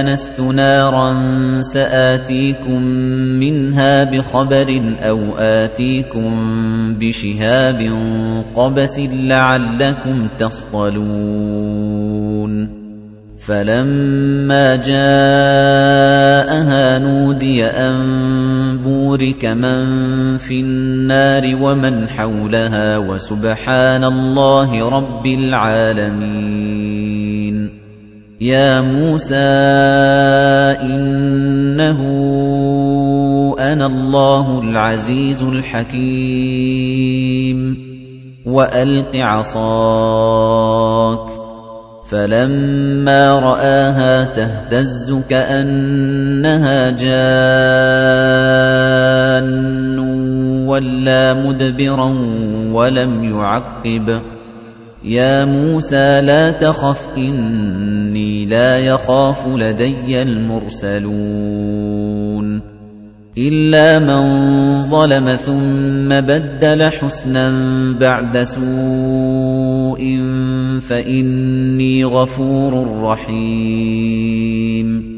آنَسْتُ نَارًا سَآتِيكُم مِّنْهَا بِخَبَرٍ أَوْ آتِيكُم بِشِهَابٍ قَبَسٍ لَّعَلَّكُمْ تَصْطَلُونَ فَلَمَّا جَاءَهَا نُودِيَ أَن بُورِكَ مَن فِي النَّارِ وَمَنْ حَوْلَهَا وَسُبْحَانَ اللَّهِ رَبِّ الْعَالَمِينَ يَا مُوسَىٰ إِنَّهُ أَنَا اللَّهُ الْعَزِيزُ الْحَكِيمُ وَأَلْقِ عَصَاكَ فَلَمَّا رَآهَا تَهْتَزُّ كَأَنَّهَا جَانٌّ وَلَّىٰ مُدْبِرًا وَلَمْ يُعَقِّبْ يَا مُوسَىٰ لَا تَخَفْ إِنِّي لَا يَخَافُ لَدَيَّ الْمُرْسَلُونَ. إِلَّا مَن ظَلَمَ ثُمَّ بَدَّلَ حُسْنًا بَعْدَ سُوءٍ فَإِنِّي غَفُورٌ رَّحِيمٌ.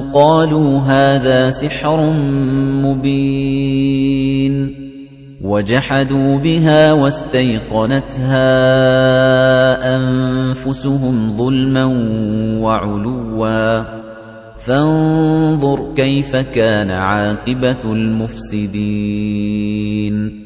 قَالُوا هَذَا سِحْرٌ مُبِينٌ. وَجَحَدُوا بِهَا وَاسْتَيْقَنَتْهَا أَنفُسُهُمْ ظُلْمًا وَعُلُوًّا. فانظُرْ كَيْفَ كَانَ عَاقِبَةُ الْمُفْسِدِينَ.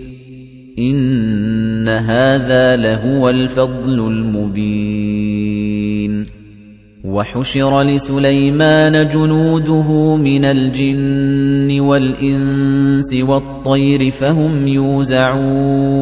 إِنَّ هَذَا لَهُوَ الْفَضْلُ الْمُبِينُ وَحُشِرَ لِسُلَيْمَانَ جُنُودُهُ مِنَ الْجِنِّ وَالْإِنسِ وَالطَّيْرِ فَهُمْ يُوزَعُونَ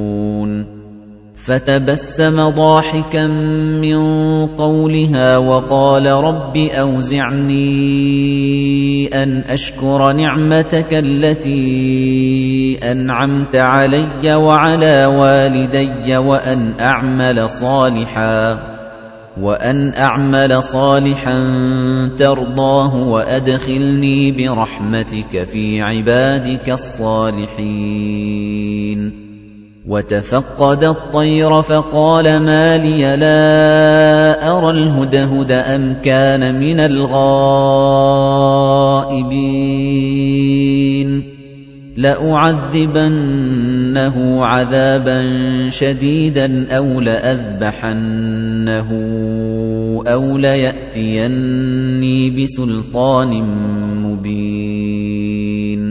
فَتَبَسَّمَ ضَاحِكًا مِّن قَوْلِهَا وَقَالَ رَبِّ أَوْزِعْنِي أَنْ أَشْكُرَ نِعْمَتَكَ الَّتِي أَنْعَمْتَ عَلَيَّ وَعَلَى وَالِدَيَّ وَأَنْ أَعْمَلَ صَالِحًا وَأَنْ أَعْمَلَ صَالِحًا تَرْضَاهُ وَأَدْخِلْنِي بِرَحْمَتِكَ فِي عِبَادِكَ الصَّالِحِينَ وَتَفَقَّدَ الطَّيْرَ فَقَالَ مَا لِيَ لَا أَرَى الْهُدْهُدَ أَمْ كَانَ مِنَ الْغَائِبِينَ. لَأُعَذِّبَنَّهُ عَذَابًا شَدِيدًا أَوْ لَأَذْبَحَنَّهُ أَوْ لَيَأْتِيَنِّي بِسُلْطَانٍ مُّبِينٍ.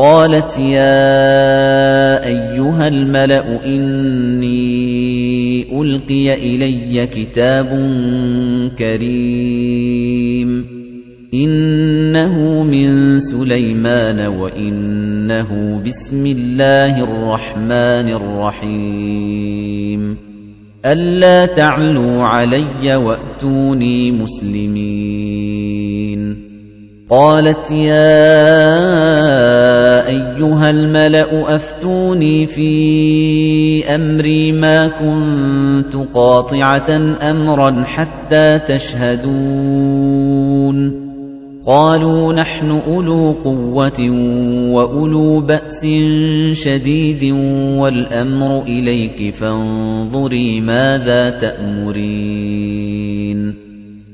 قَالَتْ يَا أَيُّهَا الْمَلَأُ إِنِّي أُلْقِيَ إِلَيَّ كِتَابٌ كَرِيمٌ إِنَّهُ مِن سُلَيْمَانَ وَإِنَّهُ بِسْمِ اللَّهِ الرَّحْمَنِ الرَّحِيمِ أَلَّا تَعْلُوا عَلَيَّ وَأْتُونِي مُسْلِمِينَ قَالَتْ يَا أَيُّهَا الْمَلَأُ أَفْتُونِي فِي أَمْرِي مَا كُنتُ قَاطِعَةً أَمْرًا حَتَّىٰ تَشْهَدُونِ. قَالُوا نَحْنُ أُولُو قُوَّةٍ وَأُولُو بَأْسٍ شَدِيدٍ وَالْأَمْرُ إِلَيْكِ فَانظُرِي مَاذَا تَأْمُرِينَ.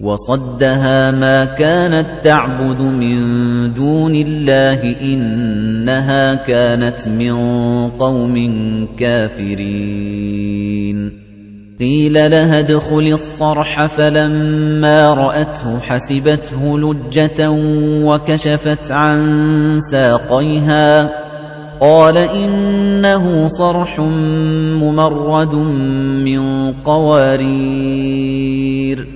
وَصَدَّهَا مَا كَانَت تَّعْبُدُ مِن دُونِ اللَّهِ إِنَّهَا كَانَتْ مِن قَوْمٍ كَافِرِينَ. قِيلَ لَهَا ادْخُلِي الصَّرْحَ فَلَمَّا رَأَتْهُ حَسِبَتْهُ لُجَّةً وَكَشَفَتْ عَن سَاقَيْهَا. قَالَ إِنَّهُ صَرْحٌ مُّمَرَّدٌ مِّن قَوَارِيرَ.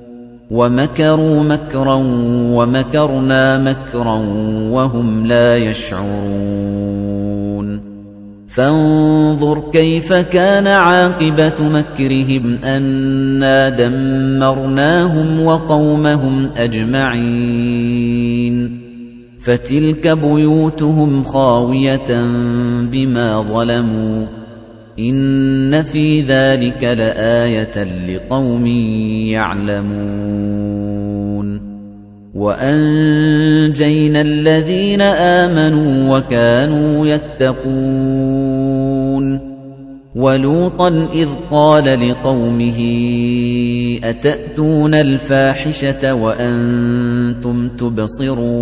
وَمَكَرُوا مَكْرًا وَمَكَرْنَا مَكْرًا وَهُمْ لَا يَشْعُرُونَ. فَانظُرْ كَيْفَ كَانَ عَاقِبَةُ مَكْرِهِمْ أَنَّا دَمَّرْنَاهُمْ وَقَوْمَهُمْ أَجْمَعِينَ. فَتِلْكَ بُيُوتُهُمْ خَاوِيَةً بِمَا ظَلَمُوا. إِنَّ فِي ذَلِكَ لَآيَةً لِقَوْمٍ يَعْلَمُونَ وَأَنجَيْنَا الَّذِينَ آمَنُوا وَكَانُوا يَتَّقُونَ وَلُوطًا إِذْ قَالَ لِقَوْمِهِ أَتَأْتُونَ الْفَاحِشَةَ وَأَنتُمْ تُبْصِرُونَ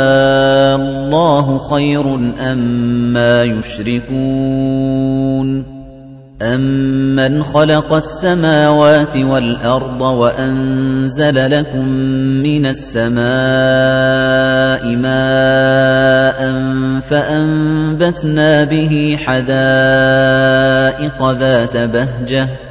اللَّهُ خَيْرٌ أَمَّا يُشْرِكُونَ أَمَّنْ خَلَقَ السَّمَاوَاتِ وَالْأَرْضَ وَأَنزَلَ لَكُم مِّنَ السَّمَاءِ مَاءً فَأَنبَتْنَا بِهِ حَدَائِقَ ذَاتَ بَهْجَةٍ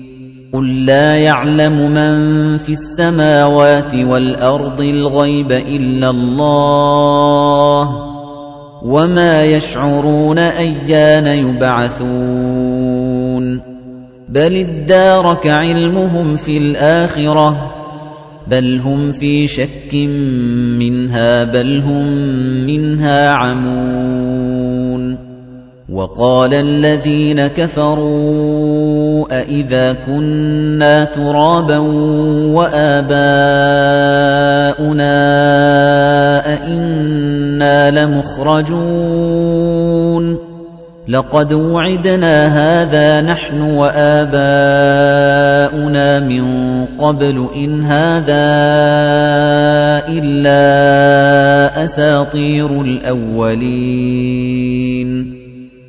قُل لَّا يَعْلَمُ مَن فِي السَّمَاوَاتِ وَالْأَرْضِ الْغَيْبَ إِلَّا اللَّهُ وَمَا يَشْعُرُونَ أَيَّانَ يُبْعَثُونَ بَلِ ادَّارَكَ عِلْمُهُمْ فِي الْآخِرَةِ بَلْ هُمْ فِي شَكٍّ مِّنْهَا بَلْ هُم مِّنْهَا عَمُونَ وَقَالَ الَّذِينَ كَفَرُوا أَإِذَا كُنَّا تُرَابًا وَآبَاؤُنَا أَإِنَّا لَمُخْرَجُونَ لَقَدْ وُعِدْنَا هَذَا نَحْنُ وَآبَاؤُنَا مِن قَبْلُ إِنْ هَذَا إِلَّا أَسَاطِيرُ الْأَوَّلِينَ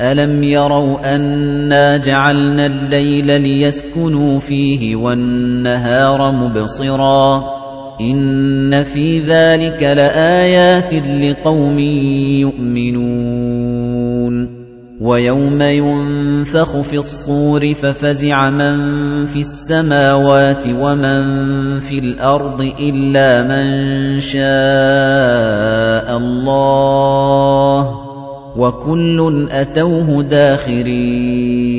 أَلَمْ يَرَوْا أَنَّا جَعَلْنَا اللَّيْلَ لِيَسْكُنُوا فِيهِ وَالنَّهَارَ مُبْصِرًا إِنَّ فِي ذَلِكَ لَآيَاتٍ لِقَوْمٍ يُؤْمِنُونَ وَيَوْمَ يُنفَخُ فِي الصُّورِ فَفَزِعَ مَن فِي السَّمَاوَاتِ وَمَن فِي الْأَرْضِ إِلَّا مَن شَاءَ اللَّهُ وَكُلٌّ أَتَوْهُ دَاخِرِينَ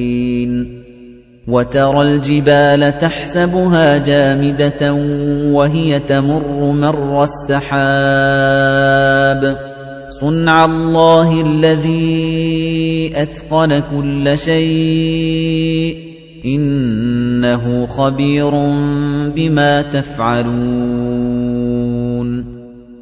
وَتَرَى الْجِبَالَ تَحْسَبُهَا جَامِدَةً وَهِيَ تَمُرُّ مَرَّ السَّحَابِ صُنْعَ اللَّهِ الَّذِي أَتْقَنَ كُلَّ شَيْءٍ إِنَّهُ خَبِيرٌ بِمَا تَفْعَلُونَ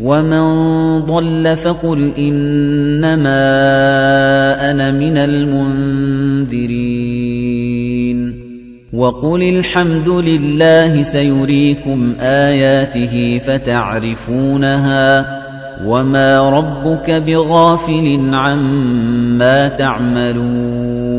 وَمَن ضَلَّ فَقُلْ إِنَّمَا أَنَا مِنَ الْمُنذِرِينَ وَقُلِ الْحَمْدُ لِلَّهِ سَيُرِيكُمْ آيَاتِهِ فَتَعْرِفُونَهَا وَمَا رَبُّكَ بِغَافِلٍ عَمَّا تَعْمَلُونَ